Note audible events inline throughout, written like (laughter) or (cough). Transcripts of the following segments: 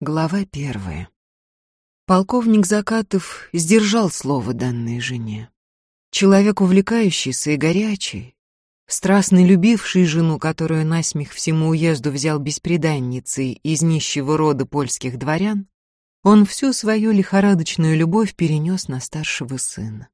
Глава первая. Полковник Закатов сдержал слово данной жене. Человек увлекающийся и горячий, страстно любивший жену, которую насмех всему уезду взял беспреданницей из нищего рода польских дворян, он всю свою лихорадочную любовь перенес на старшего сына.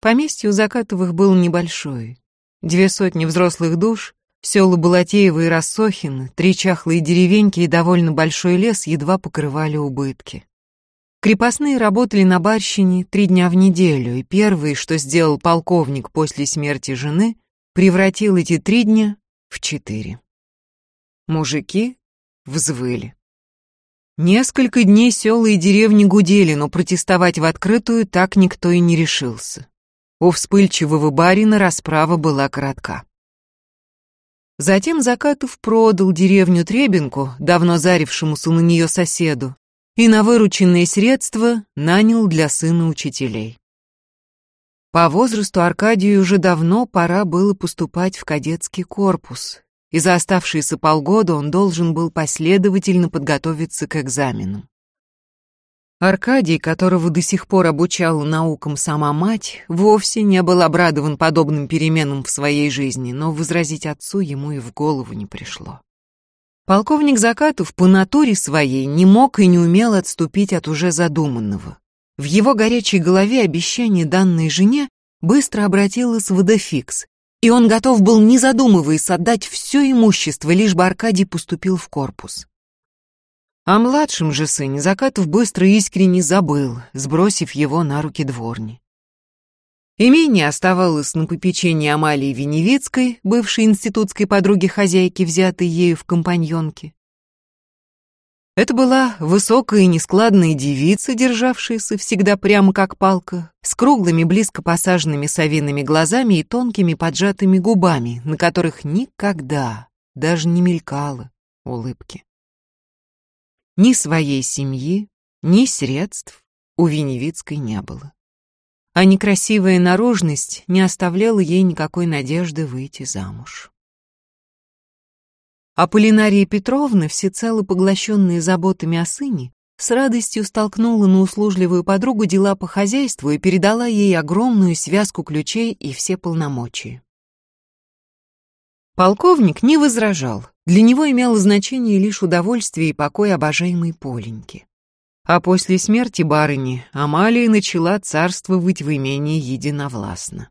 Поместье у Закатовых было небольшое. Две сотни взрослых душ, Села Балатеева и Рассохин, три чахлые деревеньки и довольно большой лес едва покрывали убытки. Крепостные работали на барщине три дня в неделю, и первое, что сделал полковник после смерти жены, превратил эти три дня в четыре. Мужики взвыли. Несколько дней села и деревни гудели, но протестовать в открытую так никто и не решился. У вспыльчивого барина расправа была коротка. Затем Закатов продал деревню Требенку, давно зарившемуся на нее соседу, и на вырученные средства нанял для сына учителей. По возрасту Аркадию уже давно пора было поступать в кадетский корпус, и за оставшиеся полгода он должен был последовательно подготовиться к экзаменам. Аркадий, которого до сих пор обучала наукам сама мать, вовсе не был обрадован подобным переменам в своей жизни, но возразить отцу ему и в голову не пришло. Полковник Закатов по натуре своей не мог и не умел отступить от уже задуманного. В его горячей голове обещание данной жене быстро обратилось в водофикс, и он готов был, не задумываясь, отдать все имущество, лишь бы Аркадий поступил в корпус. О младшем же сыне Закатов быстро и искренне забыл, сбросив его на руки дворни. Имение оставалось на попечении Амалии Веневицкой, бывшей институтской подруги хозяйки, взятой ею в компаньонки. Это была высокая и нескладная девица, державшаяся всегда прямо как палка, с круглыми, близко посаженными совиными глазами и тонкими поджатыми губами, на которых никогда даже не мелькало улыбки. Ни своей семьи, ни средств у Веневицкой не было. А некрасивая наружность не оставляла ей никакой надежды выйти замуж. Аполлинария Петровна, всецело поглощенная заботами о сыне, с радостью столкнула на услужливую подругу дела по хозяйству и передала ей огромную связку ключей и все полномочия. Полковник не возражал, для него имело значение лишь удовольствие и покой обожаемой Поленьки. А после смерти барыни Амалия начала царствовать в имении единовластно.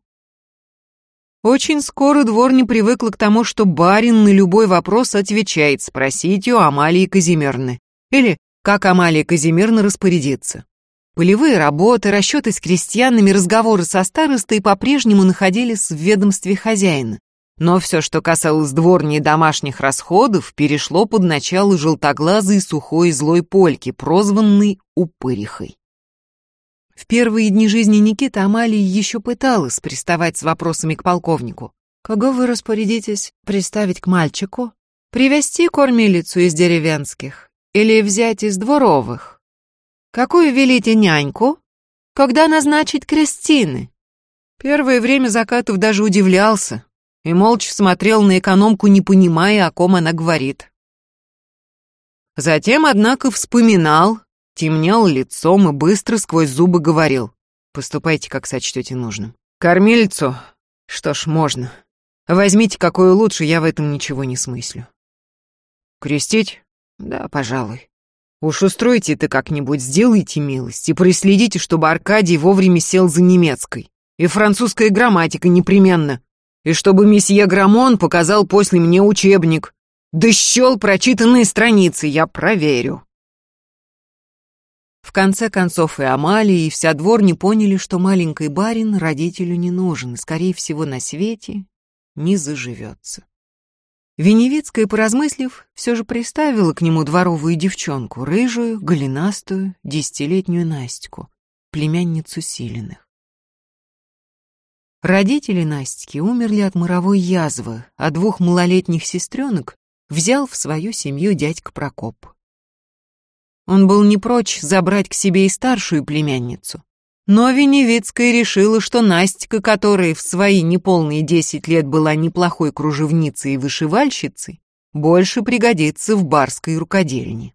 Очень скоро двор не привыкла к тому, что барин на любой вопрос отвечает, спросите у Амалии Казимирны. Или как Амалия Казимирна распорядится. Полевые работы, расчеты с крестьянами, разговоры со старостой по-прежнему находились в ведомстве хозяина. Но все, что касалось дворни и домашних расходов, перешло под начало желтоглазой сухой злой польки, прозванной Упырихой. В первые дни жизни Никиты Амалия еще пыталась приставать с вопросами к полковнику. «Кого вы распорядитесь приставить к мальчику? Привести кормилицу из деревенских? Или взять из дворовых? Какую велите няньку? Когда назначить крестины?» Первое время Закатов даже удивлялся, и молча смотрел на экономку, не понимая, о ком она говорит. Затем, однако, вспоминал, темнел лицом и быстро сквозь зубы говорил. «Поступайте, как сочтете нужным. Кормильцу? Что ж, можно. Возьмите, какую лучше, я в этом ничего не смыслю. Крестить? Да, пожалуй. Уж устройте это как-нибудь, сделайте милость и проследите, чтобы Аркадий вовремя сел за немецкой. И французская грамматика непременно и чтобы месье Грамон показал после мне учебник. Да щел прочитанные страницы, я проверю. В конце концов и Амалия, и вся двор не поняли, что маленький барин родителю не нужен, и, скорее всего, на свете не заживется. Веневицкая, поразмыслив, все же приставила к нему дворовую девчонку, рыжую, голенастую, десятилетнюю Настю, племянницу Силиных. Родители Настики умерли от моровой язвы, а двух малолетних сестренок взял в свою семью дядька Прокоп. Он был не прочь забрать к себе и старшую племянницу. Но Веневицкая решила, что Настика, которая в свои неполные десять лет была неплохой кружевницей и вышивальщицей, больше пригодится в барской рукодельне.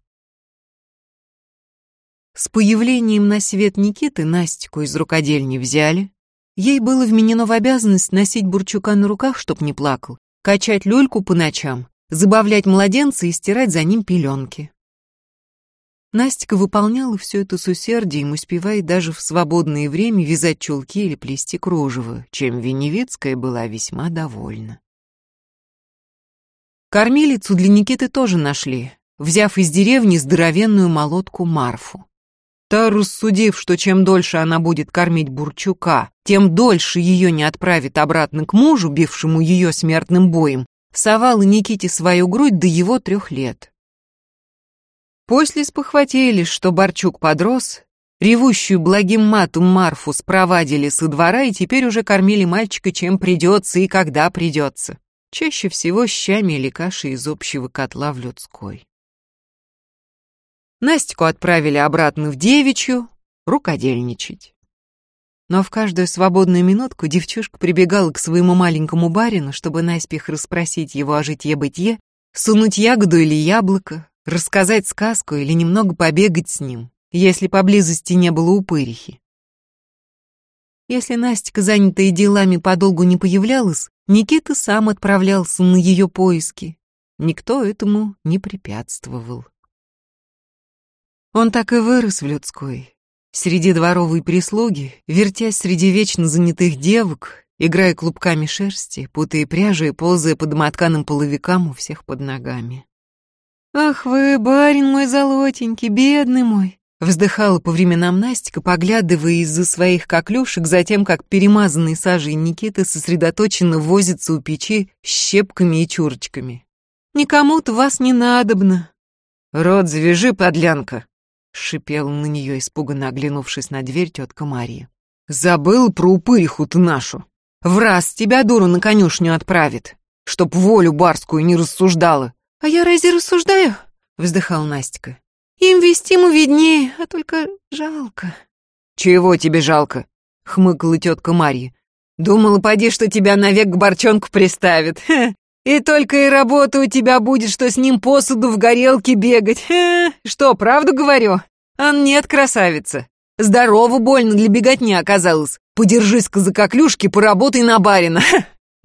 С появлением на свет Никиты Настику из рукодельни взяли. Ей было вменено в обязанность носить Бурчука на руках, чтоб не плакал, качать люльку по ночам, забавлять младенца и стирать за ним пеленки. Настя выполняла все это с усердием, успевая даже в свободное время вязать чулки или плести кружево, чем Веневицкая была весьма довольна. Кормилицу для Никиты тоже нашли, взяв из деревни здоровенную молотку Марфу. Та, рассудив, что чем дольше она будет кормить Бурчука, тем дольше ее не отправит обратно к мужу, бившему ее смертным боем, совала Никите свою грудь до его трех лет. После спохватились, что Борчук подрос, ревущую благим матом Марфу спровадили со двора и теперь уже кормили мальчика чем придется и когда придется. Чаще всего щами или кашей из общего котла в людской. Настику отправили обратно в девичью, рукодельничать. Но в каждую свободную минутку девчушка прибегала к своему маленькому барину, чтобы наспех расспросить его о житье-бытие, сунуть ягоду или яблоко, рассказать сказку или немного побегать с ним, если поблизости не было упырихи. Если Настя, занятая делами, подолгу не появлялась, Никита сам отправлялся на ее поиски. Никто этому не препятствовал. Он так и вырос в людской, среди дворовой прислуги, вертясь среди вечно занятых девок, играя клубками шерсти, путая пряжи и ползая по домотканым половикам у всех под ногами. «Ах вы, барин мой золотенький, бедный мой!» Вздыхала по временам Настика, поглядывая из-за своих коклюшек за тем, как перемазанный сажей Никита сосредоточенно возится у печи щепками и чурочками. «Никому-то вас не надобно!» «Рот завяжи, подлянка!» — шипела на нее, испуганно оглянувшись на дверь тетка Мария. «Забыл про упыриху-то нашу! В раз тебя, дуру, на конюшню отправит, чтоб волю барскую не рассуждала, «А я разве рассуждаю?» — вздыхал Настя. «Им вестиму виднее, а только жалко». «Чего тебе жалко?» — хмыкала тетка Марья. «Думала, поди, что тебя навек к борчонку приставят. Ха. И только и работа у тебя будет, что с ним посуду в горелке бегать. Что, правду говорю? А нет, красавица. Здорово больно для беготни оказалось. Подержись-ка за коклюшки, поработай на барина.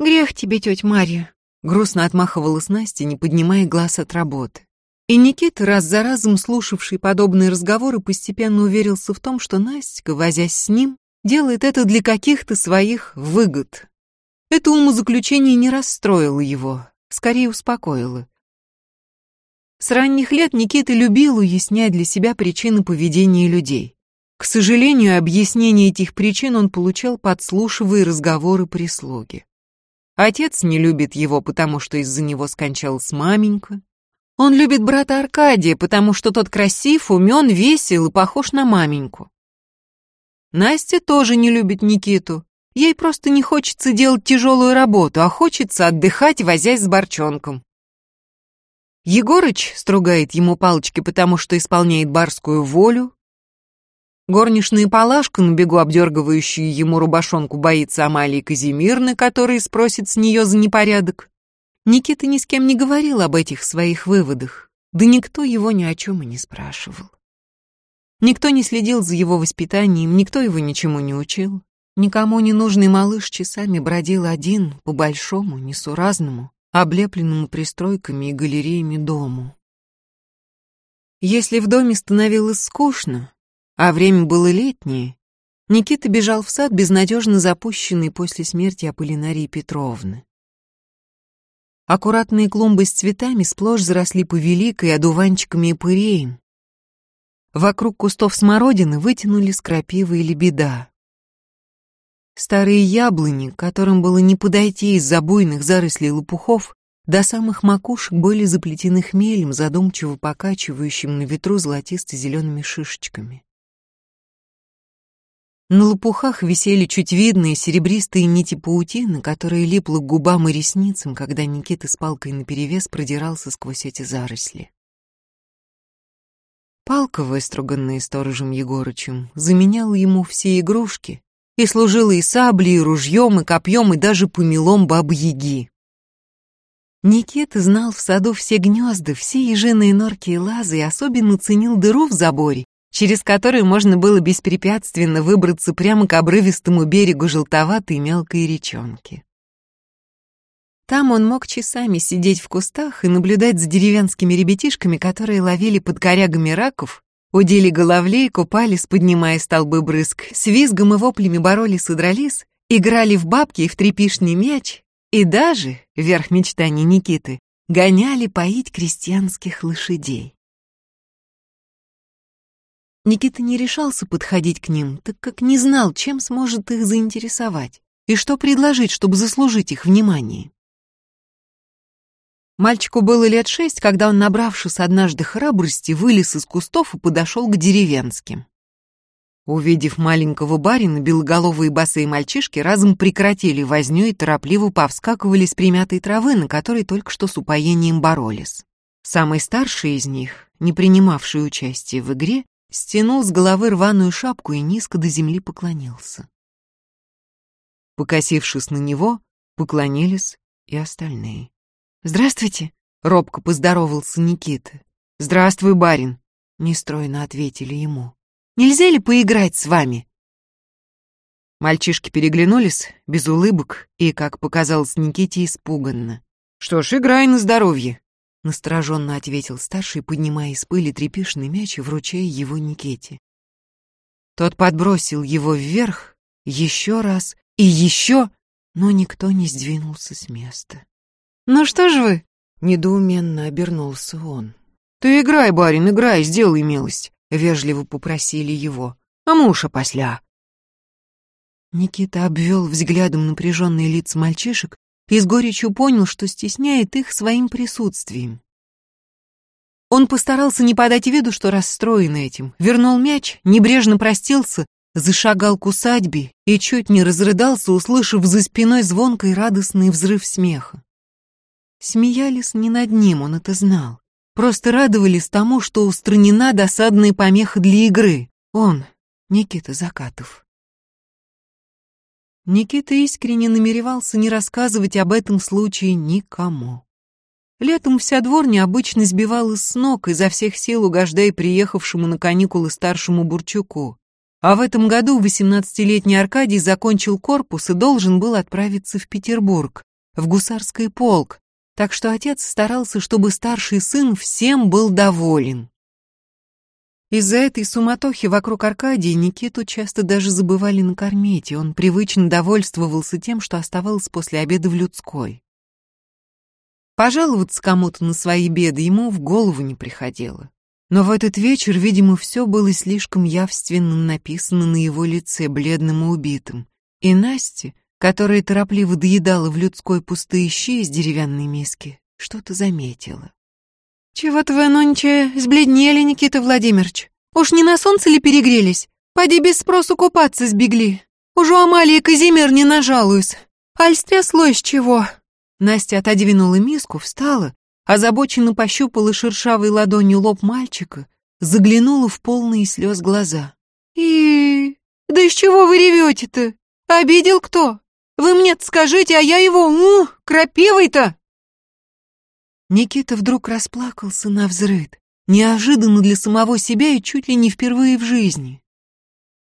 Грех тебе, тетя Марья. Грустно отмахивалась Настя, не поднимая глаз от работы. И Никита, раз за разом слушавший подобные разговоры, постепенно уверился в том, что Настя, возясь с ним, делает это для каких-то своих выгод. Это умозаключение не расстроило его, скорее успокоило. С ранних лет Никита любил уяснять для себя причины поведения людей. К сожалению, объяснение этих причин он получал, подслушивая разговоры прислуги. Отец не любит его, потому что из-за него скончалась маменька. Он любит брата Аркадия, потому что тот красив, умен, весел и похож на маменьку. Настя тоже не любит Никиту. Ей просто не хочется делать тяжелую работу, а хочется отдыхать, возясь с борчонком. Егорыч стругает ему палочки, потому что исполняет барскую волю, Горничная Палашка, на бегу обдергивающая ему рубашонку, боится Амалии Казимирны, которая спросит с нее за непорядок. Никита ни с кем не говорил об этих своих выводах, да никто его ни о чем и не спрашивал. Никто не следил за его воспитанием, никто его ничему не учил. Никому не нужный малыш часами бродил один по большому, несуразному, облепленному пристройками и галереями дому. Если в доме становилось скучно, а время было летнее, Никита бежал в сад, безнадежно запущенный после смерти Аполлинарии Петровны. Аккуратные клумбы с цветами сплошь заросли повеликой одуванчиками и пыреем. Вокруг кустов смородины вытянули крапивы и лебеда. Старые яблони, которым было не подойти из-за буйных зарослей лопухов, до самых макушек были заплетены хмелем, задумчиво покачивающим на ветру золотисто-зелеными шишечками. На лопухах висели чуть видные серебристые нити паутины, которые липла к губам и ресницам, когда Никита с палкой наперевес продирался сквозь эти заросли. Палка, выструганная сторожем Егорычем, заменяла ему все игрушки и служила и саблей, и ружьем, и копьем, и даже помелом бабы-яги. Никита знал в саду все гнезда, все ежиные норки и лазы и особенно ценил дыру в заборе через который можно было беспрепятственно выбраться прямо к обрывистому берегу желтоватой мелкой речонки. Там он мог часами сидеть в кустах и наблюдать за деревенскими ребятишками, которые ловили под корягами раков, удили головлей, купались, поднимая столбы брызг, с визгом и воплями боролись и дрались, играли в бабки и в трепишный мяч, и даже, верх мечтаний Никиты, гоняли поить крестьянских лошадей. Никита не решался подходить к ним, так как не знал, чем сможет их заинтересовать и что предложить, чтобы заслужить их внимание. Мальчику было лет шесть, когда он, набравшись однажды храбрости, вылез из кустов и подошел к деревенским. Увидев маленького барина, белоголовые босые мальчишки разом прекратили возню и торопливо повскакивали с примятой травы, на которой только что с упоением боролись. Самый старший из них, не принимавший участие в игре, стянул с головы рваную шапку и низко до земли поклонился. Покосившись на него, поклонились и остальные. «Здравствуйте», — робко поздоровался Никита. «Здравствуй, барин», — нестройно ответили ему. «Нельзя ли поиграть с вами?» Мальчишки переглянулись, без улыбок, и, как показалось Никите, испуганно. «Что ж, играй на здоровье», — настороженно ответил старший, поднимая из пыли трепишный мяч и вручая его Никите. Тот подбросил его вверх еще раз и еще, но никто не сдвинулся с места. «Ну что ж вы?» — недоуменно обернулся он. «Ты играй, барин, играй, сделай милость», — вежливо попросили его. «А муж опосля». Никита обвел взглядом напряженные лица мальчишек и с горечью понял, что стесняет их своим присутствием. Он постарался не подать виду, что расстроен этим, вернул мяч, небрежно простился, зашагал к усадьбе и чуть не разрыдался, услышав за спиной звонкий радостный взрыв смеха. Смеялись не над ним, он это знал. Просто радовались тому, что устранена досадная помеха для игры. Он, Никита Закатов. Никита искренне намеревался не рассказывать об этом случае никому. Летом вся дворня обычно сбивалась с ног, изо всех сил угождая приехавшему на каникулы старшему Бурчуку. А в этом году 18-летний Аркадий закончил корпус и должен был отправиться в Петербург, в гусарский полк, так что отец старался, чтобы старший сын всем был доволен. Из-за этой суматохи вокруг Аркадия Никиту часто даже забывали накормить, и он привычно довольствовался тем, что оставалось после обеда в людской. Пожаловаться кому-то на свои беды ему в голову не приходило. Но в этот вечер, видимо, все было слишком явственно написано на его лице, бледным и убитым. И Насте, которая торопливо доедала в людской пустые щи из деревянной миски, что-то заметила. «Чего-то вы, нонче, сбледнели, Никита Владимирович. Уж не на солнце ли перегрелись? Поди без спросу купаться сбегли. Уже Амалии Казимир не нажалуюсь. Аль стряслось чего?» Настя отодвинула миску, встала, озабоченно пощупала шершавой ладонью лоб мальчика, заглянула в полные слез глаза. «И... да из чего вы ревете-то? Обидел кто? Вы мне скажите, а я его, у, крапивой-то!» Никита вдруг расплакался на взрыд, неожиданно для самого себя и чуть ли не впервые в жизни.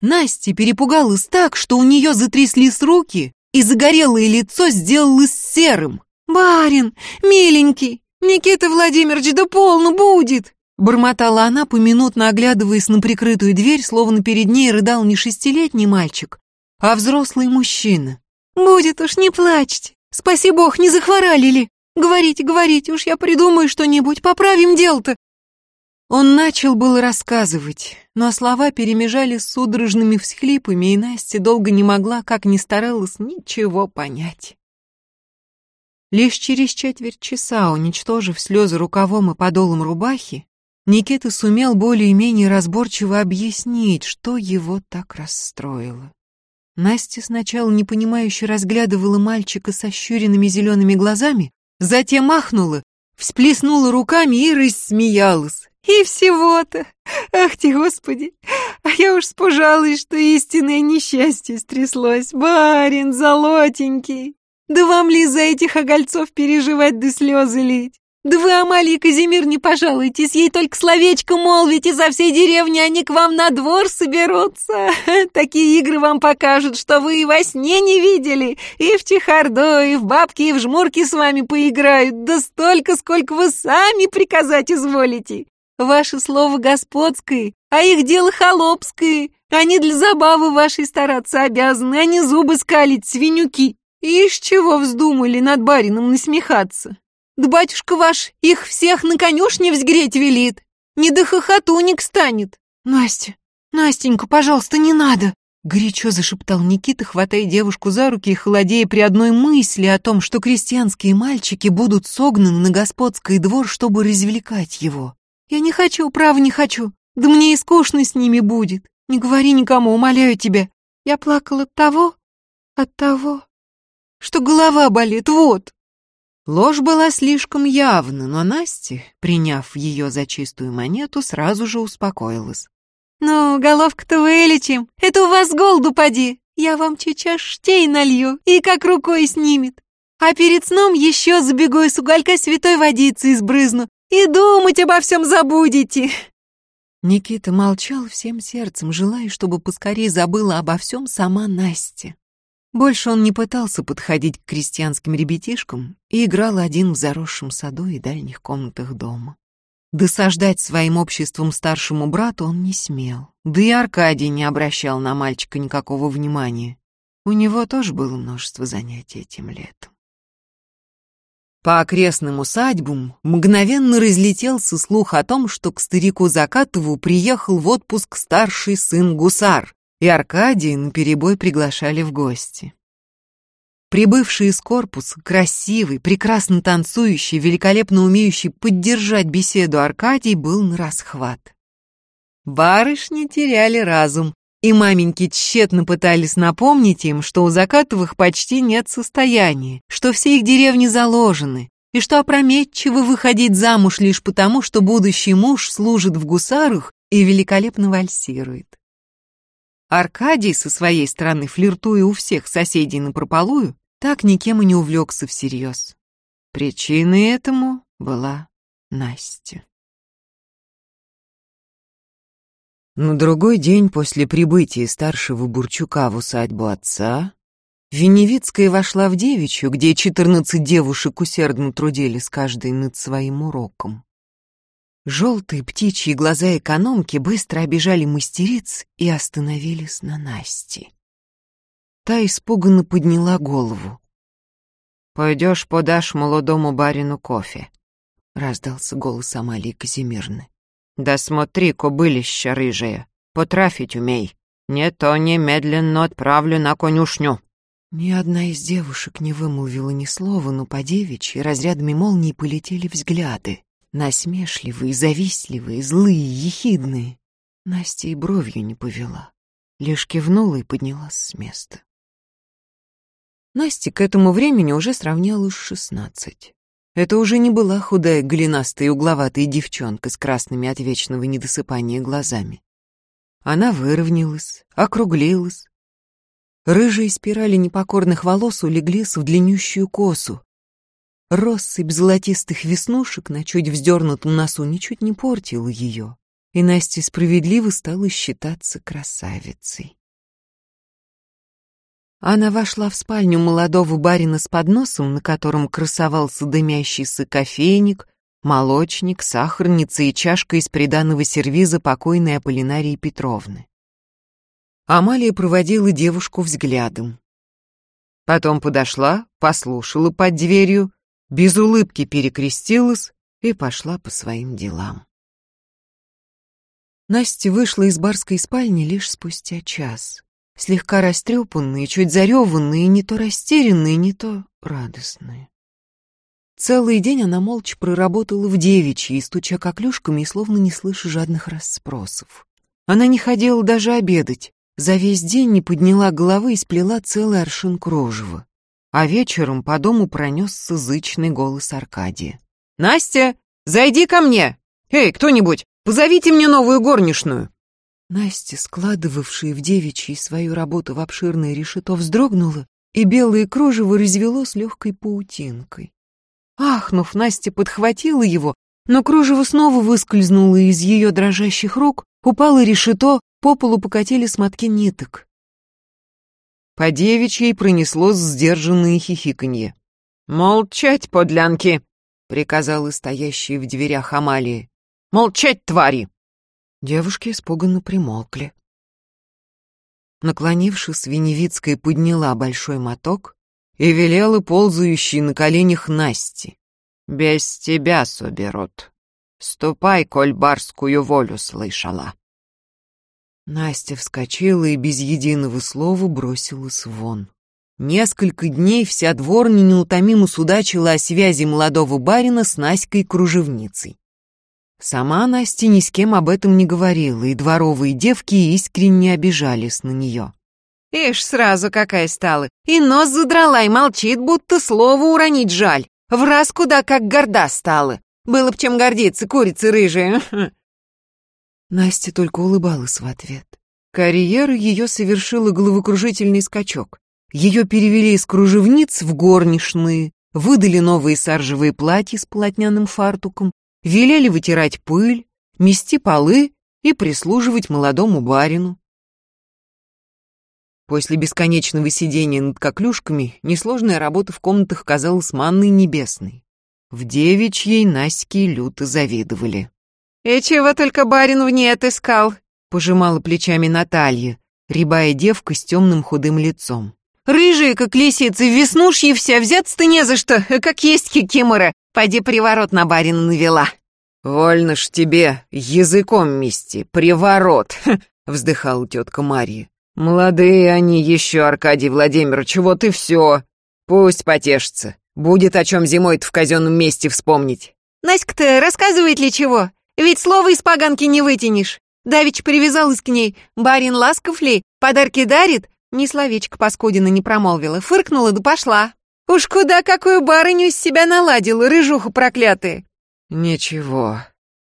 Настя перепугалась так, что у нее затряслись руки, и загорелое лицо сделалось серым. «Барин, миленький, Никита Владимирович, да полно будет!» Бормотала она, поминутно оглядываясь на прикрытую дверь, словно перед ней рыдал не шестилетний мальчик, а взрослый мужчина. «Будет уж, не плачьте. Спаси бог, не захворали ли? Говорите, говорите, уж я придумаю что-нибудь, поправим дело-то». Он начал было рассказывать, но слова перемежались с судорожными всхлипами, и Настя долго не могла, как ни старалась, ничего понять. Лишь через четверть часа, уничтожив слезы рукавом и подолом рубахи, Никита сумел более-менее разборчиво объяснить, что его так расстроило. Настя сначала непонимающе разглядывала мальчика со щуренными зелеными глазами, затем махнула, всплеснула руками и рассмеялась. «И всего-то! Ах ты, Господи! А я уж спужалась, что истинное несчастье стряслось. Барин, золотенький! Да вам ли за этих огольцов переживать да слезы лить? Да вы, Амалия Казимир, не пожалуйтесь, ей только словечко молвите, за всей деревни они к вам на двор соберутся. (laughs) Такие игры вам покажут, что вы и во сне не видели, и в чехардо, и в бабки, и в жмурки с вами поиграют, да столько, сколько вы сами приказать изволите. Ваше слово господское, а их дело холопское. Они для забавы вашей стараться обязаны, а не зубы скалить, свинюки. Ишь, чего вздумали над барином насмехаться? Да батюшка ваш их всех на конюшне взгреть велит. Не до хохотуник станет. Настя, Настенька, пожалуйста, не надо. Горячо зашептал Никита, хватая девушку за руки и холодея при одной мысли о том, что крестьянские мальчики будут согнаны на господский двор, чтобы развлекать его. «Я не хочу, право не хочу. Да мне и скучно с ними будет. Не говори никому, умоляю тебя. Я плакала от того, от того, что голова болит, вот». Ложь была слишком явна, но Настя, приняв ее за чистую монету, сразу же успокоилась. «Ну, головка-то вылечим. Это у вас голду поди. Я вам сейчас штей налью и как рукой снимет. А перед сном еще забегу из уголька святой водицы избрызну. И думать обо всем забудете». Никита молчал всем сердцем, желая, чтобы поскорее забыла обо всем сама Настя. Больше он не пытался подходить к крестьянским ребятишкам и играл один в заросшем саду и дальних комнатах дома. Досаждать своим обществом старшему брату он не смел. Да и Аркадий не обращал на мальчика никакого внимания. У него тоже было множество занятий этим летом. По окрестным усадьбам мгновенно разлетелся слух о том, что к старику Закатову приехал в отпуск старший сын гусар, и Аркадия наперебой приглашали в гости. Прибывший из корпуса, красивый, прекрасно танцующий, великолепно умеющий поддержать беседу Аркадий был на расхват. Барышни теряли разум, и маменьки тщетно пытались напомнить им, что у Закатовых почти нет состояния, что все их деревни заложены, и что опрометчиво выходить замуж лишь потому, что будущий муж служит в гусарах и великолепно вальсирует. Аркадий, со своей стороны, флиртуя у всех соседей напропалую, так никем и не увлекся всерьез. Причиной этому была Настя. На другой день после прибытия старшего Бурчука в усадьбу отца, Веневицкая вошла в девичью, где четырнадцать девушек усердно трудились каждой над своим уроком. Желтые птичьи глаза экономки быстро обижали мастериц и остановились на Насте. Та испуганно подняла голову. «Пойдешь, подашь молодому барину кофе», — раздался голос Амалии Казимирны. «Да смотри, кобылища рыжая, потрафить умей, не то немедленно отправлю на конюшню». Ни одна из девушек не вымолвила ни слова, но по девичьи разрядами молнии полетели взгляды. Насмешливые, завистливые, злые, ехидные. Настя и бровью не повела, лишь кивнула и поднялась с места. Настя к этому времени уже сравнялась шестнадцать. Это уже не была худая, голенастая угловатая девчонка с красными от вечного недосыпания глазами. Она выровнялась, округлилась. Рыжие спирали непокорных волос улеглись в длиннющую косу, Россыпь золотистых веснушек на чуть вздернутом носу ничуть не портила ее, и Настя справедливо стала считаться красавицей. Она вошла в спальню молодого барина с подносом, на котором красовался дымящийся кофейник, молочник, сахарница и чашка из приданого сервиза покойной Аполлинарии Петровны. Амалия проводила девушку взглядом. Потом подошла, послушала под дверью, без улыбки перекрестилась и пошла по своим делам. Настя вышла из барской спальни лишь спустя час, слегка растрепанная, чуть зареванная, не то растерянная, не то радостная. Целый день она молча проработала в девичьей, стуча коклюшками и словно не слыша жадных расспросов. Она не ходила даже обедать, за весь день не подняла головы и сплела целый аршин кружева а вечером по дому пронесся зычный голос Аркадия. «Настя, зайди ко мне! Эй, кто-нибудь, позовите мне новую горничную!» Настя, складывавшая в девичьей свою работу в обширное решето, вздрогнула, и белое кружево развело с легкой паутинкой. Ахнув, Настя подхватила его, но кружево снова выскользнуло из ее дрожащих рук, упало решето, по полу покатили смотки ниток. По девичьей пронеслось сдержанное хихиканье. «Молчать, подлянки!» — приказала стоящие в дверях Амалии. «Молчать, твари!» Девушки испуганно примолкли. Наклонившись, Веневицкая подняла большой моток и велела ползающей на коленях Насти. «Без тебя, соберут. Ступай, коль барскую волю слышала». Настя вскочила и без единого слова бросилась вон. Несколько дней вся дворня неутомимо судачила о связи молодого барина с Наськой-кружевницей. Сама Настя ни с кем об этом не говорила, и дворовые девки искренне обижались на нее. Ишь, сразу какая стала. И нос задрала, и молчит, будто слово уронить жаль. В раз куда как горда стала. Было б чем гордиться, курица рыжая. (laughs) Настя только улыбалась в ответ. Карьера ее совершила головокружительный скачок. Ее перевели из кружевниц в горничные, выдали новые саржевые платья с полотняным фартуком, велели вытирать пыль, мести полы и прислуживать молодому барину. После бесконечного сидения над коклюшками несложная работа в комнатах казалась манной небесной. В девичьей Наське люто завидовали. «И чего только барин в ней отыскал?» — пожимала плечами Наталья, рябая девка с темным худым лицом. «Рыжая, как лисица, веснушья вся, взяться-то не за что, как есть кикимора. Пойди приворот на барина навела». «Вольно ж тебе языком мести, приворот», (laughs) — вздыхала тетка Марья. «Молодые они еще, Аркадий Владимирович, вот и все. Пусть потешится. Будет о чем зимой-то в казенном месте вспомнить». «Наська-то рассказывает ли чего? Ведь слова из поганки не вытянешь. Давич привязалась к ней. Барин ласков ли? Подарки дарит? Ни словечко паскудина не промолвила. Фыркнула да пошла. Уж куда какую барыню из себя наладила, рыжуха проклятая. Ничего.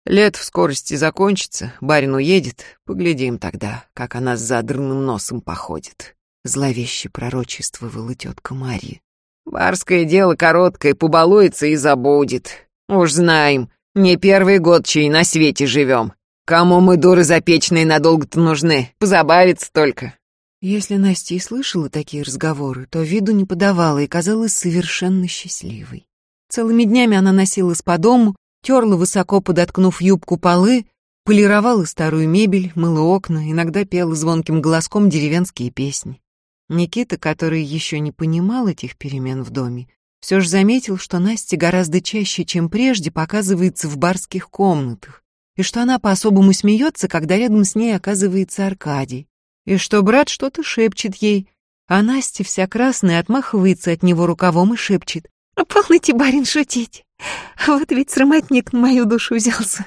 Лет в скорости закончится, барин уедет. Поглядим тогда, как она с задранным носом походит. Зловеще пророчествовала тетка Марья. Барское дело короткое, побалуется и забудет. Уж знаем, не первый год чей на свете живем. Кому мы, дуры запечные, надолго-то нужны? Позабавиться только. Если Настя и слышала такие разговоры, то виду не подавала и казалась совершенно счастливой. Целыми днями она носилась по дому, терла высоко подоткнув юбку полы, полировала старую мебель, мыла окна, иногда пела звонким голоском деревенские песни. Никита, который еще не понимал этих перемен в доме, все же заметил, что Настя гораздо чаще, чем прежде, показывается в барских комнатах, и что она по-особому смеется, когда рядом с ней оказывается Аркадий, и что брат что-то шепчет ей, а Настя вся красная отмахивается от него рукавом и шепчет. «Полните, барин, шутить! Вот ведь срамотник на мою душу взялся!»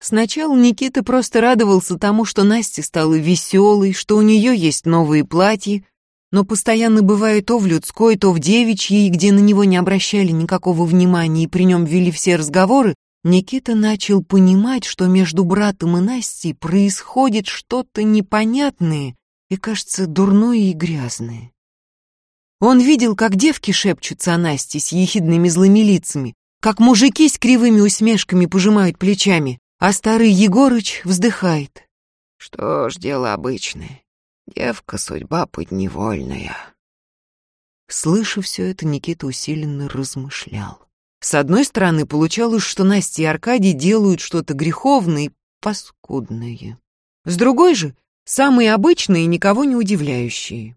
Сначала Никита просто радовался тому, что Настя стала веселой, что у нее есть новые платья, но постоянно бывает то в людской, то в девичьей, где на него не обращали никакого внимания и при нем вели все разговоры, Никита начал понимать, что между братом и Настей происходит что-то непонятное и, кажется, дурное и грязное. Он видел, как девки шепчутся о Насте с ехидными злыми лицами, как мужики с кривыми усмешками пожимают плечами, а старый Егорыч вздыхает. Что ж, дело обычное. Девка судьба подневольная. Слыша все это, Никита усиленно размышлял. С одной стороны, получалось, что Настя и Аркадий делают что-то греховное и паскудное. С другой же, самые обычные, никого не удивляющие.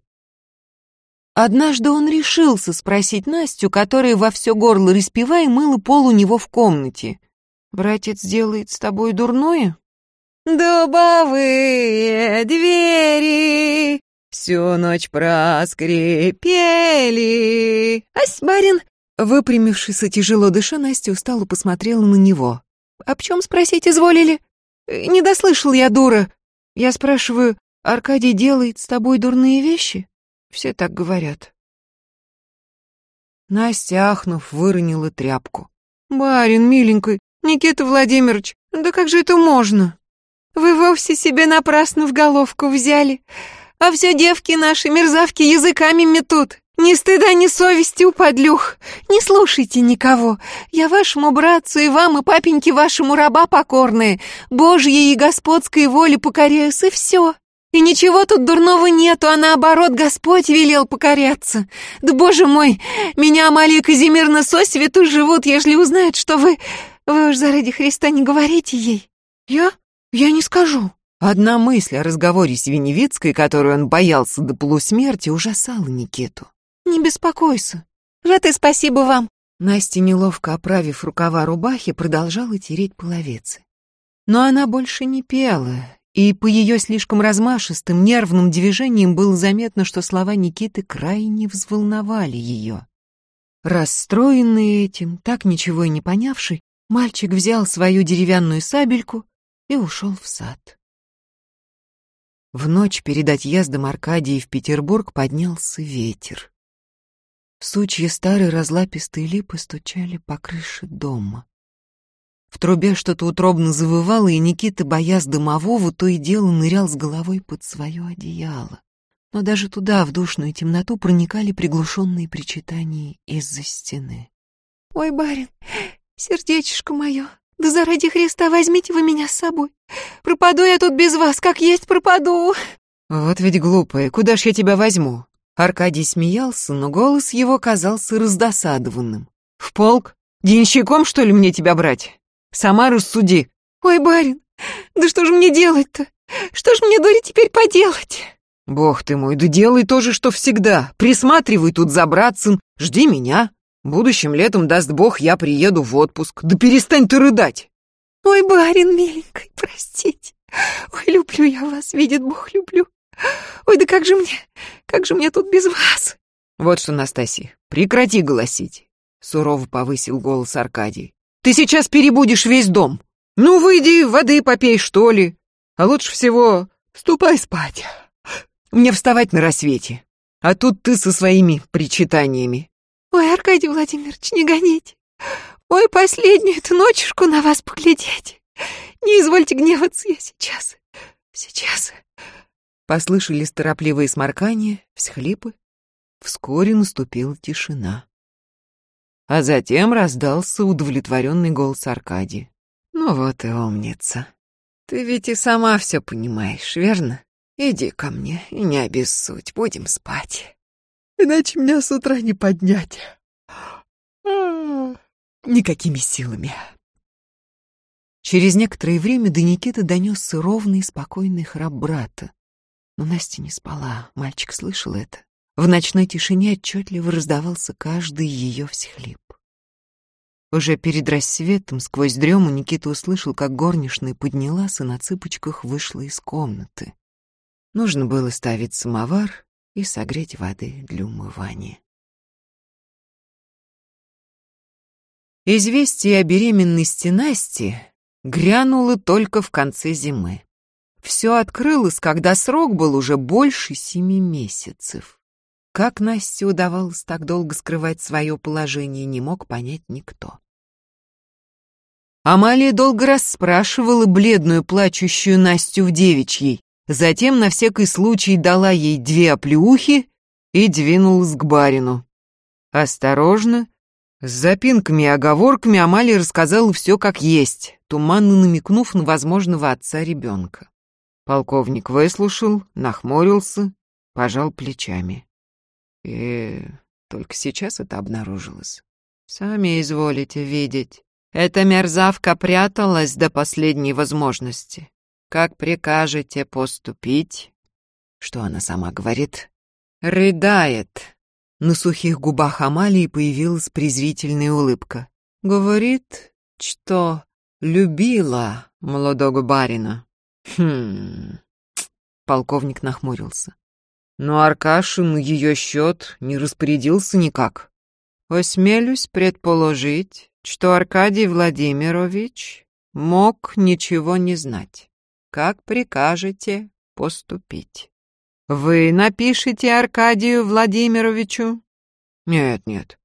Однажды он решился спросить Настю, которая во все горло распевая мыла пол у него в комнате. «Братец делает с тобой дурное?» «Дубовые двери всю ночь проскрипели». «Ась, барин, Выпрямившись тяжело дыша, Настя устало посмотрела на него. «Об чем спросить изволили?» «Не дослышал я, дура. Я спрашиваю, Аркадий делает с тобой дурные вещи?» «Все так говорят». Настя, ахнув, выронила тряпку. «Барин, миленький, Никита Владимирович, да как же это можно? Вы вовсе себе напрасно в головку взяли, а все девки наши, мерзавки, языками метут. Ни стыда, ни совести, упадлюх. Не слушайте никого. Я вашему братцу и вам, и папеньке вашему раба покорная. Божьей и господской воле покоряюсь, и все. И ничего тут дурного нету, а наоборот, Господь велел покоряться. Да, боже мой, меня Амалия Казимирна сосвету живут, ежели узнают, что вы... Вы уж заради Христа не говорите ей. Я? Я не скажу. Одна мысль о разговоре с Веневицкой, которую он боялся до полусмерти, ужасала Никиту. «Не беспокойся. Вот и спасибо вам». Настя, неловко оправив рукава рубахи, продолжала тереть половицы. Но она больше не пела, и по ее слишком размашистым, нервным движениям было заметно, что слова Никиты крайне взволновали ее. Расстроенный этим, так ничего и не понявший, мальчик взял свою деревянную сабельку и ушел в сад. В ночь перед отъездом Аркадии в Петербург поднялся ветер. Сучья старой разлапистой липы стучали по крыше дома. В трубе что-то утробно завывало, и Никита, боясь дымового, то и дело нырял с головой под свое одеяло. Но даже туда, в душную темноту, проникали приглушенные причитания из-за стены. «Ой, барин, сердечко мое, да заради Христа возьмите вы меня с собой. Пропаду я тут без вас, как есть пропаду». «Вот ведь глупая, куда ж я тебя возьму? Аркадий смеялся, но голос его казался раздосадованным. «В полк? Денщиком, что ли, мне тебя брать? Сама рассуди». «Ой, барин, да что же мне делать-то? Что ж мне, дури, теперь поделать?» «Бог ты мой, да делай то же, что всегда. Присматривай тут за братцем, жди меня. Будущим летом, даст Бог, я приеду в отпуск. Да перестань ты рыдать!» «Ой, барин миленький, простите. Ой, люблю я вас, видит Бог, люблю. Ой, да как же мне, как же мне тут без вас? Вот что, Настасья, прекрати голосить. Сурово повысил голос Аркадий. Ты сейчас перебудешь весь дом. Ну, выйди, воды попей, что ли. А лучше всего ступай спать. Мне вставать на рассвете. А тут ты со своими причитаниями. Ой, Аркадий Владимирович, не гоните. Ой, последнюю эту ночушку на вас поглядеть. Не извольте гневаться я сейчас. Сейчас. Послышались торопливые сморкания, всхлипы. Вскоре наступила тишина. А затем раздался удовлетворенный голос Аркадия. «Ну вот и умница. Ты ведь и сама все понимаешь, верно? Иди ко мне и не обессудь, будем спать. Иначе меня с утра не поднять. Никакими силами». Через некоторое время до Никиты донесся ровный и спокойный храп брата. Но Настя не спала, мальчик слышал это. В ночной тишине отчетливо раздавался каждый ее всхлип. Уже перед рассветом, сквозь дрему, Никита услышал, как горничная поднялась и на цыпочках вышла из комнаты. Нужно было ставить самовар и согреть воды для умывания. Известие о беременности Насти грянуло только в конце зимы. Все открылось, когда срок был уже больше семи месяцев. Как Насте удавалось так долго скрывать свое положение, не мог понять никто. Амалия долго расспрашивала бледную плачущую Настю в девичьей, затем на всякий случай дала ей две оплеухи и двинулась к барину. Осторожно, с запинками и оговорками Амалия рассказала все как есть, туманно намекнув на возможного отца ребенка. Полковник выслушал, нахмурился, пожал плечами. И только сейчас это обнаружилось. Сами изволите видеть. Эта мерзавка пряталась до последней возможности. Как прикажете поступить? Что она сама говорит? Рыдает. На сухих губах Амалии появилась презрительная улыбка. Говорит, что любила молодого барина. Хм. Полковник нахмурился. Но Аркашин ее счет не распорядился никак. Осмелюсь предположить, что Аркадий Владимирович мог ничего не знать. Как прикажете поступить? Вы напишите Аркадию Владимировичу? Нет, нет.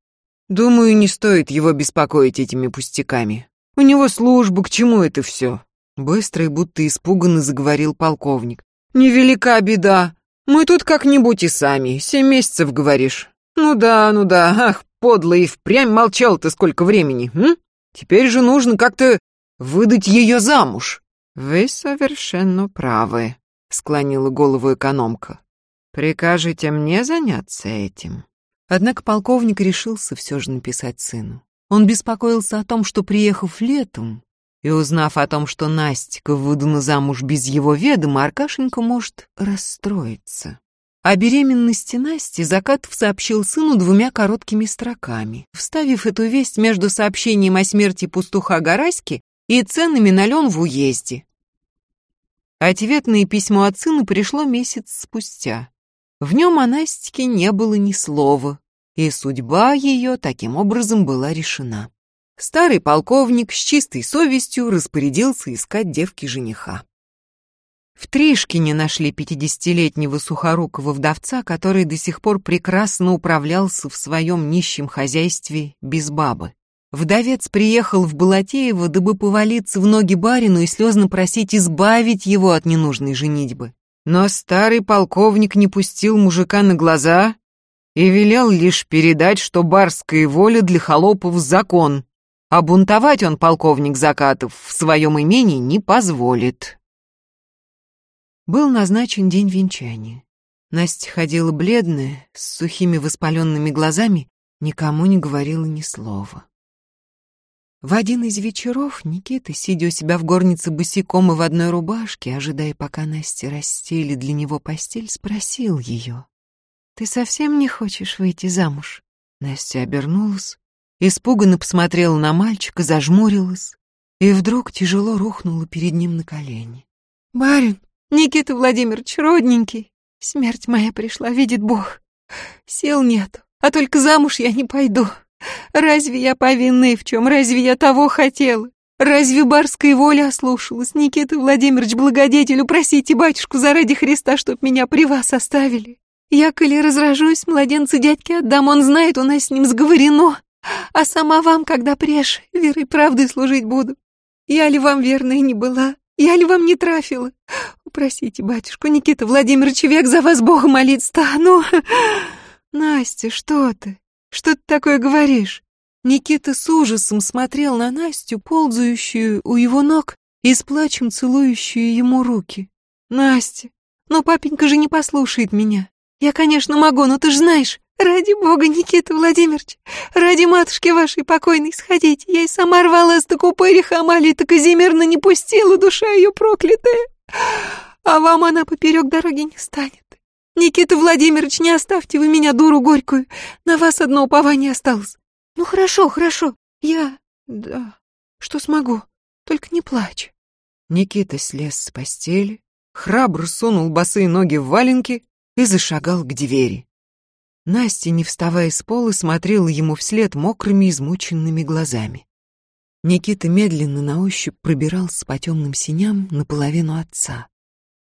Думаю, не стоит его беспокоить этими пустяками. У него служба, к чему это все? Быстро и будто испуганно заговорил полковник. «Невелика беда. Мы тут как-нибудь и сами. Семь месяцев, говоришь. Ну да, ну да, ах, подло, и впрямь молчал ты сколько времени, м? Теперь же нужно как-то выдать ее замуж. Вы совершенно правы, склонила голову экономка. Прикажете мне заняться этим? Однако полковник решился все же написать сыну. Он беспокоился о том, что, приехав летом и узнав о том, что Настя выдана замуж без его ведома, Аркашенька может расстроиться. О беременности Насти Закатов сообщил сыну двумя короткими строками, вставив эту весть между сообщением о смерти пастуха Гараськи и ценами на лен в уезде. Ответное письмо от сына пришло месяц спустя. В нем о Настике не было ни слова, и судьба ее таким образом была решена. Старый полковник с чистой совестью распорядился искать девки жениха. В Тришкине нашли пятидесятилетнего сухорукого вдовца, который до сих пор прекрасно управлялся в своем нищем хозяйстве без бабы. Вдовец приехал в Балатеево, дабы повалиться в ноги барину и слезно просить избавить его от ненужной женитьбы. Но старый полковник не пустил мужика на глаза и велел лишь передать, что барская воля для холопов закон, а бунтовать он, полковник Закатов, в своем имении не позволит. Был назначен день венчания. Настя ходила бледная, с сухими воспаленными глазами, никому не говорила ни слова. В один из вечеров Никита, сидя у себя в горнице босиком и в одной рубашке, ожидая, пока Настя расстелит для него постель, спросил ее. «Ты совсем не хочешь выйти замуж?» Настя обернулась, испуганно посмотрела на мальчика, зажмурилась и вдруг тяжело рухнула перед ним на колени. «Барин, Никита Владимирович, родненький, смерть моя пришла, видит Бог. Сил нет, а только замуж я не пойду. Разве я повинна в чем? Разве я того хотела? Разве барской воля ослушалась? Никита Владимирович, благодетелю, просите батюшку заради Христа, чтоб меня при вас оставили. Я, коли разражусь, младенца дядьке отдам, он знает, у нас с ним сговорено. А сама вам, когда преж, верой правдой служить буду. Я ли вам верной не была? Я ли вам не трафила? Простите, батюшку, Никита Владимирович, век за вас Бога молить стану. (laughs) Настя, что ты? Что ты такое говоришь? Никита с ужасом смотрел на Настю, ползающую у его ног и с плачем целующую ему руки. Настя, ну папенька же не послушает меня. Я, конечно, могу, но ты же знаешь, ради бога, Никита Владимирович, ради матушки вашей покойной сходите. Я и сама рвалась до купыриха, Амалия-то Казимирна не пустила, душа ее проклятая. А вам она поперек дороги не станет. Никита Владимирович, не оставьте вы меня, дуру горькую. На вас одно упование осталось. Ну хорошо, хорошо. Я... да... Что смогу? Только не плачь. Никита слез с постели, храбро сунул босые ноги в валенки и зашагал к двери. Настя, не вставая с пола, смотрела ему вслед мокрыми, измученными глазами. Никита медленно на ощупь пробирался по темным синям наполовину отца.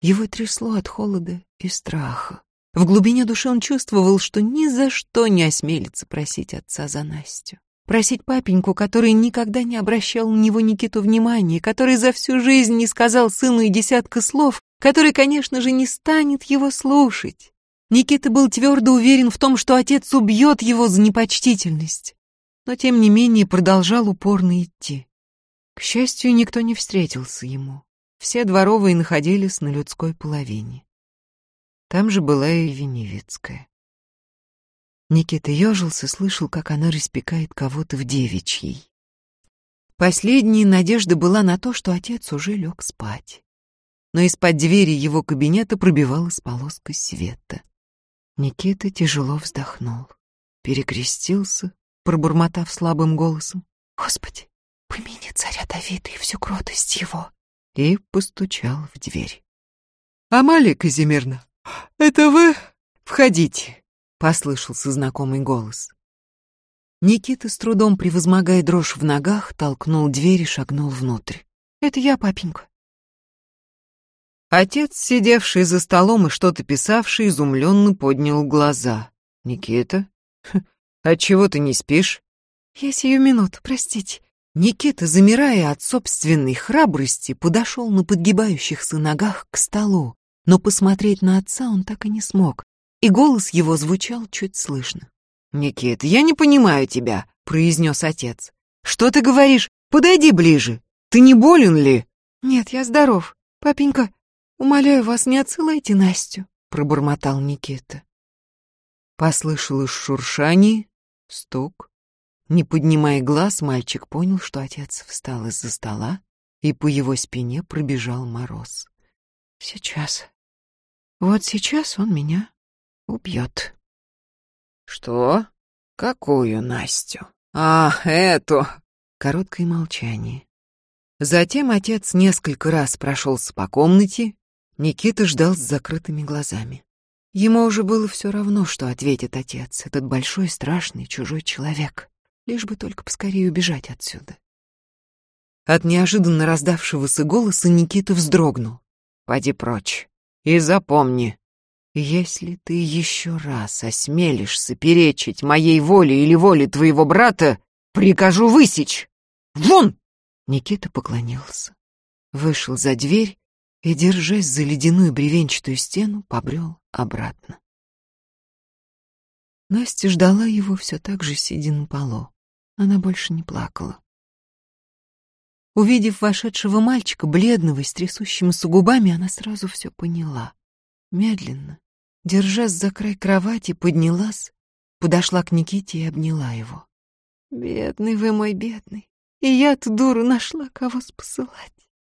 Его трясло от холода и страха. В глубине души он чувствовал, что ни за что не осмелится просить отца за Настю. Просить папеньку, который никогда не обращал на него Никиту внимания, который за всю жизнь не сказал сыну и десятка слов, который, конечно же, не станет его слушать. Никита был твердо уверен в том, что отец убьет его за непочтительность, но тем не менее продолжал упорно идти. К счастью, никто не встретился ему. Все дворовые находились на людской половине. Там же была и Веневицкая. Никита ежился, слышал, как она распекает кого-то в девичьей. Последняя надежда была на то, что отец уже лег спать. Но из-под двери его кабинета пробивалась полоска света. Никита тяжело вздохнул, перекрестился, пробормотав слабым голосом. «Господи, помяни царя Давида и всю кротость его!» И постучал в дверь. «Амалия Казимирна, это вы? Входите!» — послышался знакомый голос. Никита, с трудом превозмогая дрожь в ногах, толкнул дверь и шагнул внутрь. «Это я, папенька». Отец, сидевший за столом и что-то писавший, изумленно поднял глаза. «Никита? (laughs) Отчего ты не спишь?» «Я сию минуту, простите». Никита, замирая от собственной храбрости, подошел на подгибающихся ногах к столу, но посмотреть на отца он так и не смог, и голос его звучал чуть слышно. «Никит, я не понимаю тебя», — произнес отец. «Что ты говоришь? Подойди ближе. Ты не болен ли?» «Нет, я здоров. Папенька, умоляю вас, не отсылайте Настю», — пробормотал Никита. Послышалось шуршание, стук. Не поднимая глаз, мальчик понял, что отец встал из-за стола, и по его спине пробежал мороз. «Сейчас. Вот сейчас он меня убьет». «Что? Какую Настю?» «А, эту!» Короткое молчание. Затем отец несколько раз прошелся по комнате, Никита ждал с закрытыми глазами. Ему уже было все равно, что ответит отец, этот большой, страшный, чужой человек, лишь бы только поскорее убежать отсюда. От неожиданно раздавшегося голоса Никита вздрогнул. «Поди прочь и запомни, если ты еще раз осмелишься перечить моей воле или воле твоего брата, прикажу высечь! Вон!» Никита поклонился, вышел за дверь и, держась за ледяную бревенчатую стену, побрел обратно. Настя ждала его все так же, сидя на полу. Она больше не плакала. Увидев вошедшего мальчика, бледного и с трясущимися губами, она сразу все поняла. Медленно, держась за край кровати, поднялась, подошла к Никите и обняла его. «Бедный вы мой бедный, и я-то дуру нашла, кого спосылать.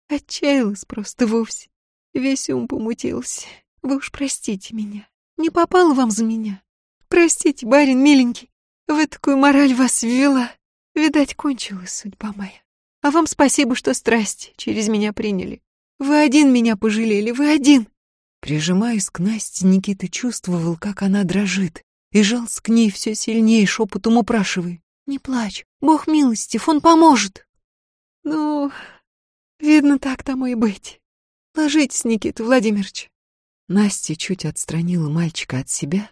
Отчаялась просто вовсе, весь ум помутился. Вы уж простите меня, не попала вам за меня. Простите, барин миленький, в такую мораль вас ввела. Видать, кончилась судьба моя. А вам спасибо, что страсть через меня приняли. Вы один меня пожалели, вы один. Прижимаясь к Насте, Никита чувствовал, как она дрожит, и жался к ней все сильнее, шепотом упрашивая. «Не плачь, Бог милостив, он поможет». «Ну, видно, так тому и быть. Ложитесь, Никита Владимирович». Настя чуть отстранила мальчика от себя,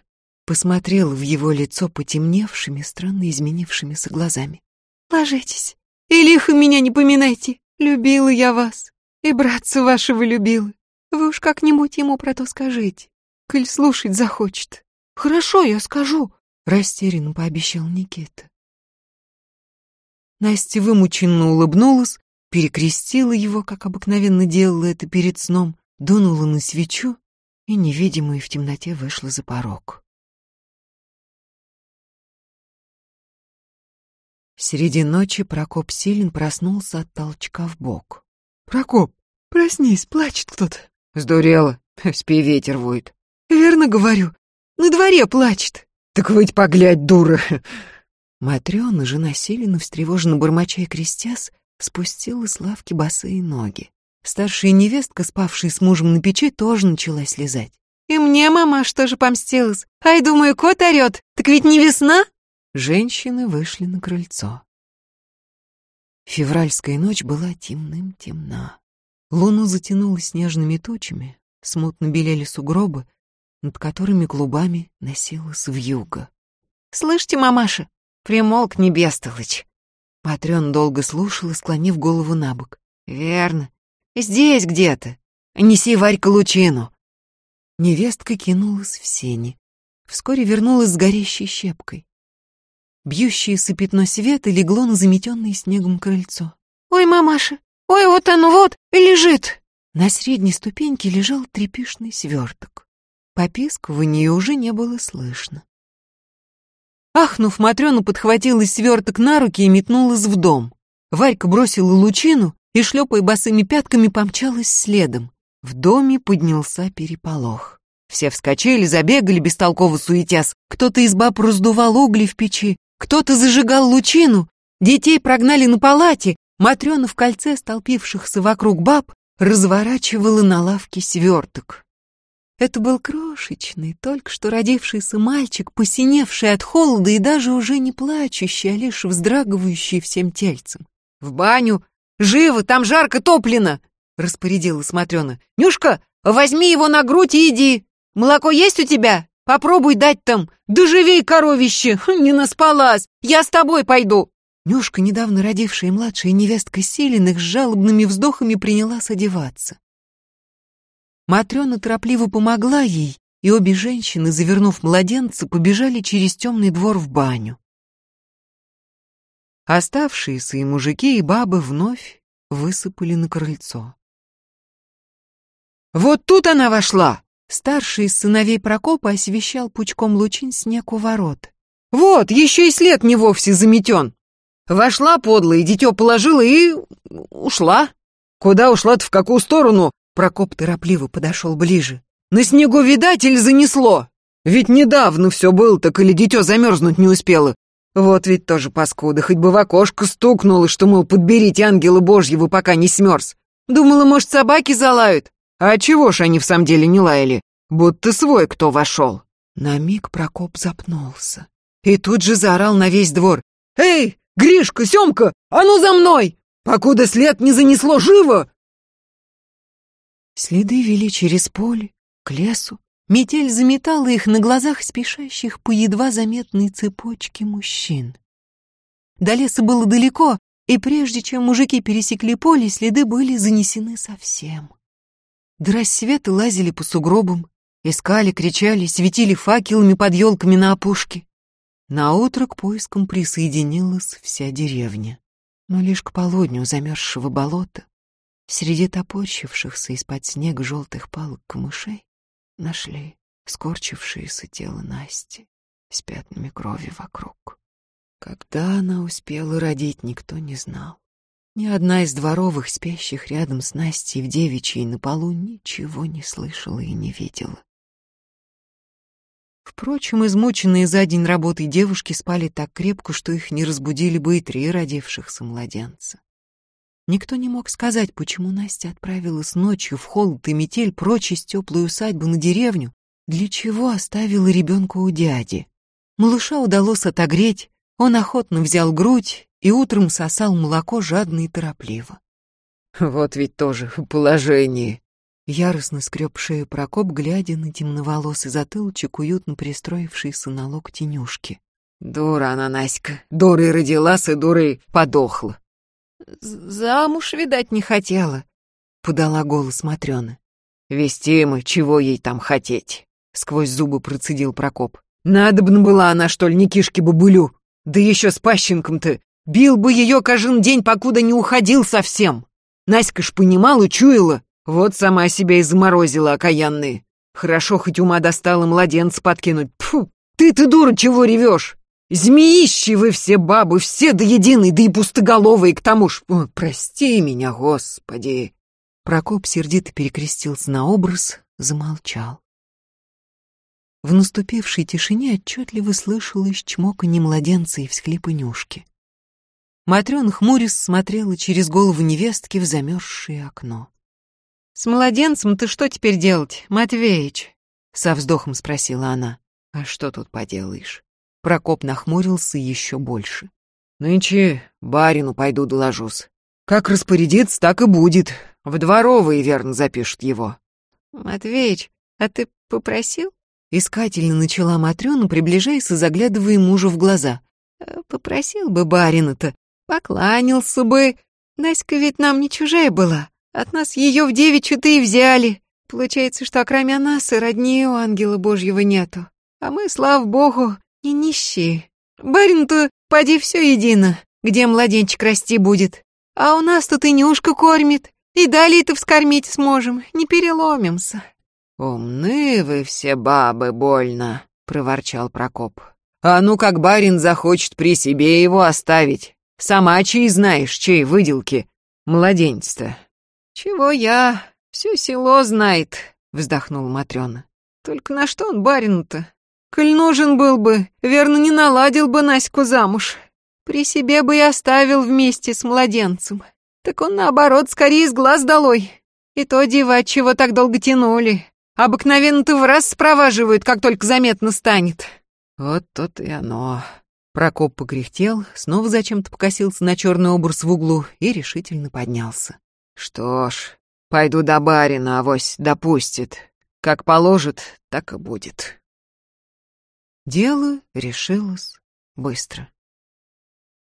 посмотрела в его лицо потемневшими, странно изменившимися глазами. «Ложитесь, и лихо меня не поминайте. Любила я вас, и братца вашего любила. Вы уж как-нибудь ему про то скажите, коль слушать захочет. Хорошо, я скажу, растерянно пообещал Никита. Настя вымученно улыбнулась, перекрестила его, как обыкновенно делала это перед сном, дунула на свечу и невидимая в темноте вышла за порог. Среди ночи Прокоп Силин проснулся от толчка в бок. «Прокоп, проснись, плачет кто-то». Сдурела. (laughs) Спи, ветер воет. Верно говорю. На дворе плачет. Так ведь поглядь, дура. Матрёна, жена Селина, встревоженно бормоча и крестясь, спустила с лавки босые ноги. Старшая невестка, спавшая с мужем на печи, тоже начала слезать. «И мне, мама, что же помстилась? Ай, думаю, кот орёт, так ведь не весна?» Женщины вышли на крыльцо. Февральская ночь была темным-темна. Луну затянуло снежными тучами, смутно белели сугробы, над которыми клубами носилась вьюга. «Слышите, мамаша? Примолкни, бестолочь!» Матрён долго слушала, склонив голову на бок. «Верно. Здесь где-то. Неси Варька лучину!» Невестка кинулась в сени. Вскоре вернулась с горящей щепкой. Бьющееся пятно света легло на заметенное снегом крыльцо. «Ой, мамаша, Ой, вот он вот лежит. На средней ступеньке лежал трепишный сверток. Попискивания уже не было слышно. Ахнув, Матрёна подхватила сверток на руки и метнулась в дом. Варька бросила лучину и, шлепая босыми пятками, помчалась следом. В доме поднялся переполох. Все вскочили, забегали, бестолково суетясь. Кто-то из баб раздувал угли в печи, кто-то зажигал лучину. Детей прогнали на палате, Матрёна в кольце столпившихся вокруг баб разворачивала на лавке сверток. Это был крошечный, только что родившийся мальчик, посиневший от холода и даже уже не плачущий, а лишь вздрагивающий всем тельцем. «В баню! Живо, там жарко топлено!» — распорядилась Матрёна. «Нюшка, возьми его на грудь и иди! Молоко есть у тебя? Попробуй дать там! Доживей, коровище! Не наспалась! Я с тобой пойду!» Нюшка, недавно родившая младшая невестка Силиных, с жалобными вздохами принялась одеваться. Матрёна торопливо помогла ей, и обе женщины, завернув младенца, побежали через темный двор в баню. Оставшиеся и мужики, и бабы вновь высыпали на крыльцо. «Вот тут она вошла!» Старший из сыновей Прокопа освещал пучком лучин снег у ворот. «Вот, еще и след не вовсе заметен! Вошла подло, и дитё положила и... ушла. Куда ушла-то, в какую сторону?» Прокоп торопливо подошел ближе. «На снегу видать или занесло? Ведь недавно все было, так или дитё замерзнуть не успело. Вот ведь тоже паскуда, хоть бы в окошко стукнуло, что, мол, подберите ангела божьего, пока не смерз. Думала, может, собаки залают? А чего ж они в самом деле не лаяли? Будто свой кто вошел. На миг Прокоп запнулся. И тут же заорал на весь двор. «Эй, Гришка, Семка, а ну за мной! Покуда след не занесло живо!» Следы вели через поле, к лесу. Метель заметала их на глазах спешащих по едва заметной цепочке мужчин. До леса было далеко, и прежде чем мужики пересекли поле, следы были занесены совсем. До рассвета лазили по сугробам, искали, кричали, светили факелами под елками на опушке. Наутро к поискам присоединилась вся деревня. Но лишь к полудню замерзшего болота, среди топорщившихся из-под снега желтых палок камышей, нашли скорчившееся тело Насти с пятнами крови вокруг. Когда она успела родить, никто не знал. Ни одна из дворовых, спящих рядом с Настей в девичьей на полу, ничего не слышала и не видела. Впрочем, измученные за день работой девушки спали так крепко, что их не разбудили бы и три родившихся младенца. Никто не мог сказать, почему Настя отправилась ночью в холод и метель прочь из теплой усадьбы на деревню, для чего оставила ребенка у дяди. Малыша удалось отогреть, он охотно взял грудь и утром сосал молоко жадно и торопливо. «Вот ведь тоже положение!» Яростно скреб шею Прокоп, глядя на темноволосый затылочек, уютно пристроившийся на локте Нюшки. «Дура она, Наська, дурой родилась и дурой подохла!» «Замуж, видать, не хотела», — подала голос Матрёна. «Вести мы, чего ей там хотеть?» — сквозь зубы процедил Прокоп. «Надобна была она, что ли, не кишки-бабулю? Да еще с пащенком-то! Бил бы ее каждый день, покуда не уходил совсем. Наська ж понимала, чуяла. Вот сама себя и заморозила, окаянные. Хорошо, хоть ума достала младенца подкинуть. Пфу, ты-ты, дура, чего ревешь? Змеищи вы все бабы, все до единой, да и пустоголовые к тому ж. О, прости меня, господи. Прокоп сердито перекрестился на образ, замолчал. В наступившей тишине отчетливо слышалось чмоканье младенца и всхлипы Нюшки. Матрёна хмурис смотрела через голову невестки в замерзшее окно. «С младенцем ты что теперь делать, Матвеич?» — со вздохом спросила она. «А что тут поделаешь?» Прокоп нахмурился еще больше. «Нынче барину пойду доложусь. Как распорядится, так и будет. В дворовые верно запишут его». «Матвеич, а ты попросил?» Искательно начала Матрёна, приближаясь и заглядывая мужу в глаза. «Э, «Попросил бы барина-то, Покланялся бы. Наська ведь нам не чужая была. От нас ее в девичью-то и взяли. Получается, что кроме нас и родни у ангела Божьего нету. А мы, слава богу, не нищие. Барин-то, поди все едино, где младенчик расти будет. А у нас тут и нюшка кормит, и далее-то вскормить сможем, не переломимся. «Умны вы все бабы, больно», — проворчал Прокоп. «А ну, как барин захочет при себе его оставить, Сама чьи знаешь, чьи выделки. Младенец-то. Чего я? Все село знает, вздохнула Матрёна. Только на что он барин-то? Коль нужен был бы, верно, не наладил бы Наську замуж. При себе бы и оставил вместе с младенцем. Так он, наоборот, скорее из глаз долой. И то девать, чего так долго тянули. Обыкновенно-то в раз спроваживают, как только заметно станет. Вот то и оно, Прокоп покряхтел, снова зачем-то покосился на черный образ в углу и решительно поднялся. «Что ж, пойду до барина, авось допустит. Как положит, так и будет». Дело решилось быстро.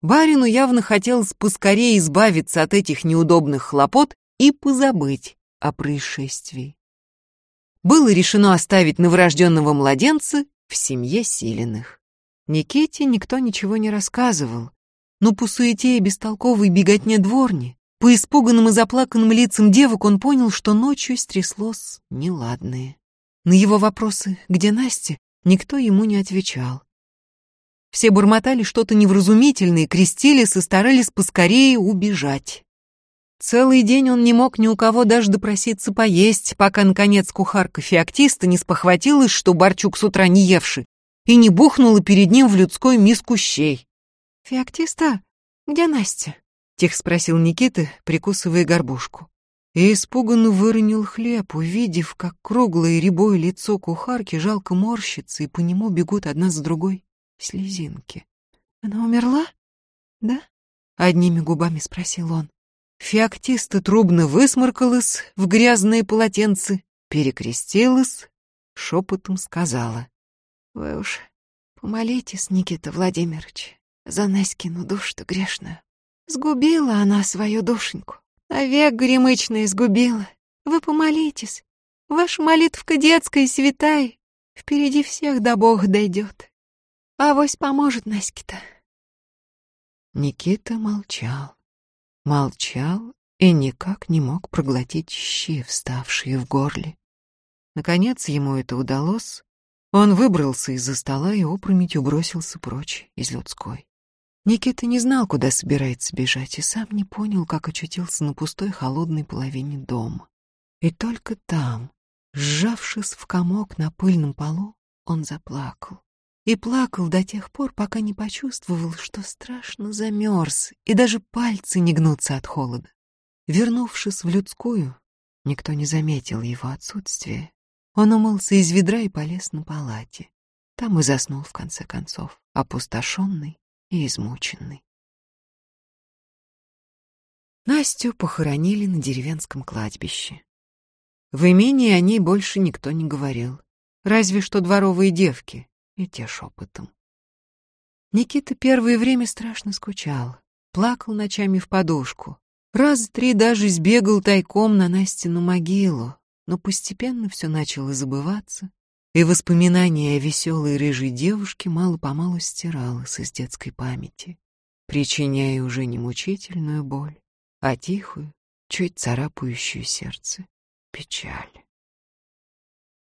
Барину явно хотелось поскорее избавиться от этих неудобных хлопот и позабыть о происшествии. было решено оставить новорожденного младенца в семье Силиных. Никите никто ничего не рассказывал, но по суете и бестолковой беготне дворни, по испуганным и заплаканным лицам девок он понял, что ночью стряслось неладное. На его вопросы «Где Настя?» никто ему не отвечал. Все бормотали что-то невразумительное, крестились и старались поскорее убежать. Целый день он не мог ни у кого даже допроситься поесть, пока, наконец, кухарка феоктиста не спохватилась, что Борчук с утра не евший, и не бухнула перед ним в людской миску щей. «Феоктиста, где Настя?» — тихо спросил Никита, прикусывая горбушку. И испуганно выронил хлеб, увидев, как круглое рябое лицо кухарки жалко морщится, и по нему бегут одна за другой слезинки. «Она умерла? Да?» — одними губами спросил он. Феоктиста трубно высморкалась в грязные полотенцы, перекрестилась, шепотом сказала. «Вы уж помолитесь, Никита Владимирович, за Наськину душу-то грешную. Сгубила она свою душеньку, навек гремычная сгубила. Вы помолитесь, ваша молитвка детская и святая, впереди всех до Бога дойдет. Авось поможет Наське-то». Никита молчал молчал и никак не мог проглотить щи, вставшие в горле. Наконец ему это удалось. Он выбрался из-за стола и опрометью бросился прочь из людской. Никита не знал, куда собирается бежать, и сам не понял, как очутился на пустой холодной половине дома. И только там, сжавшись в комок на пыльном полу, он заплакал и плакал до тех пор, пока не почувствовал, что страшно замерз, и даже пальцы не гнутся от холода. Вернувшись в людскую, никто не заметил его отсутствия. Он умылся из ведра и полез на палате. Там и заснул в конце концов, опустошенный и измученный. Настю похоронили на деревенском кладбище. В имении о ней больше никто не говорил, разве что дворовые девки, и те шепотом. Никита первое время страшно скучал, плакал ночами в подушку. Раз три даже сбегал тайком на Настину могилу, но постепенно все начало забываться, и воспоминание о веселой рыжей девушке мало-помалу стиралось из детской памяти, причиняя уже не мучительную боль, а тихую, чуть царапающую сердце печаль.